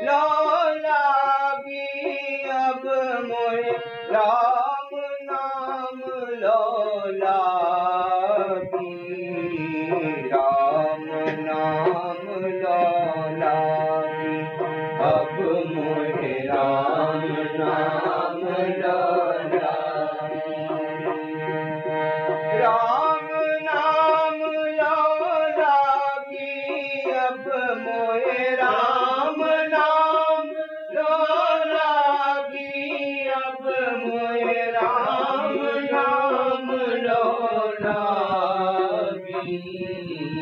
Oh, uh-huh. Ram नाम लोला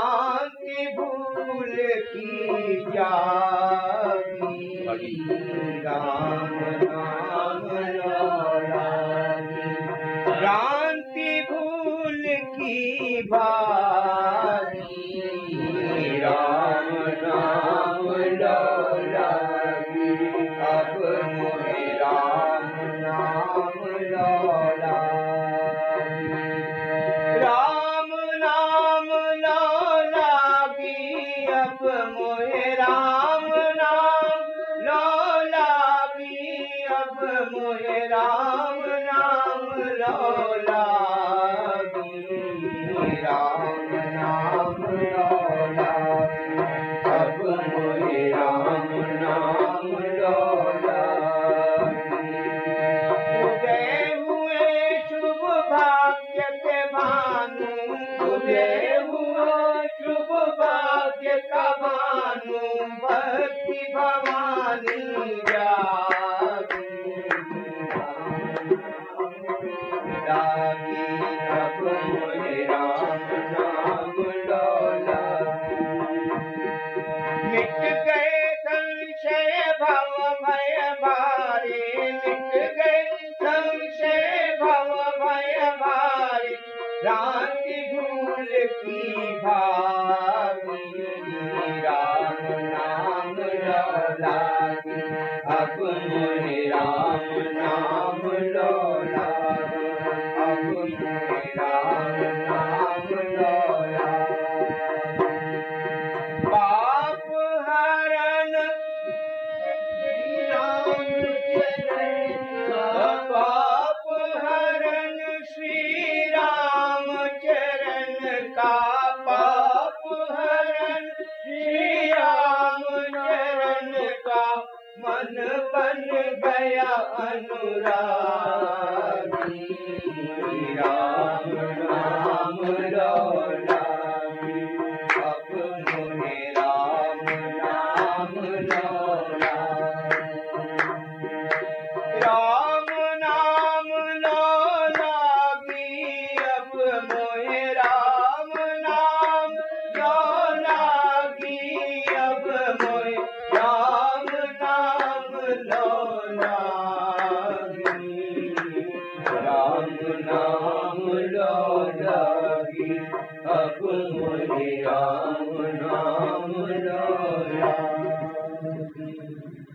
भ्रांति भूल की जागी राम नाम लागी भ्रांति भूल की भागी राम नाम लागी अब मोहे राम नाम लागी بانو ہوا چپ باگ کبانو بھکتی بھوانی राति भूल की भावी राम नाम अब मोहे राम मन बन गया अनुरागी राम नाम लागी अब मोहे राम नाम लागी राम नाम लो लागी अब मोहे राम اب مجھے رام نام رام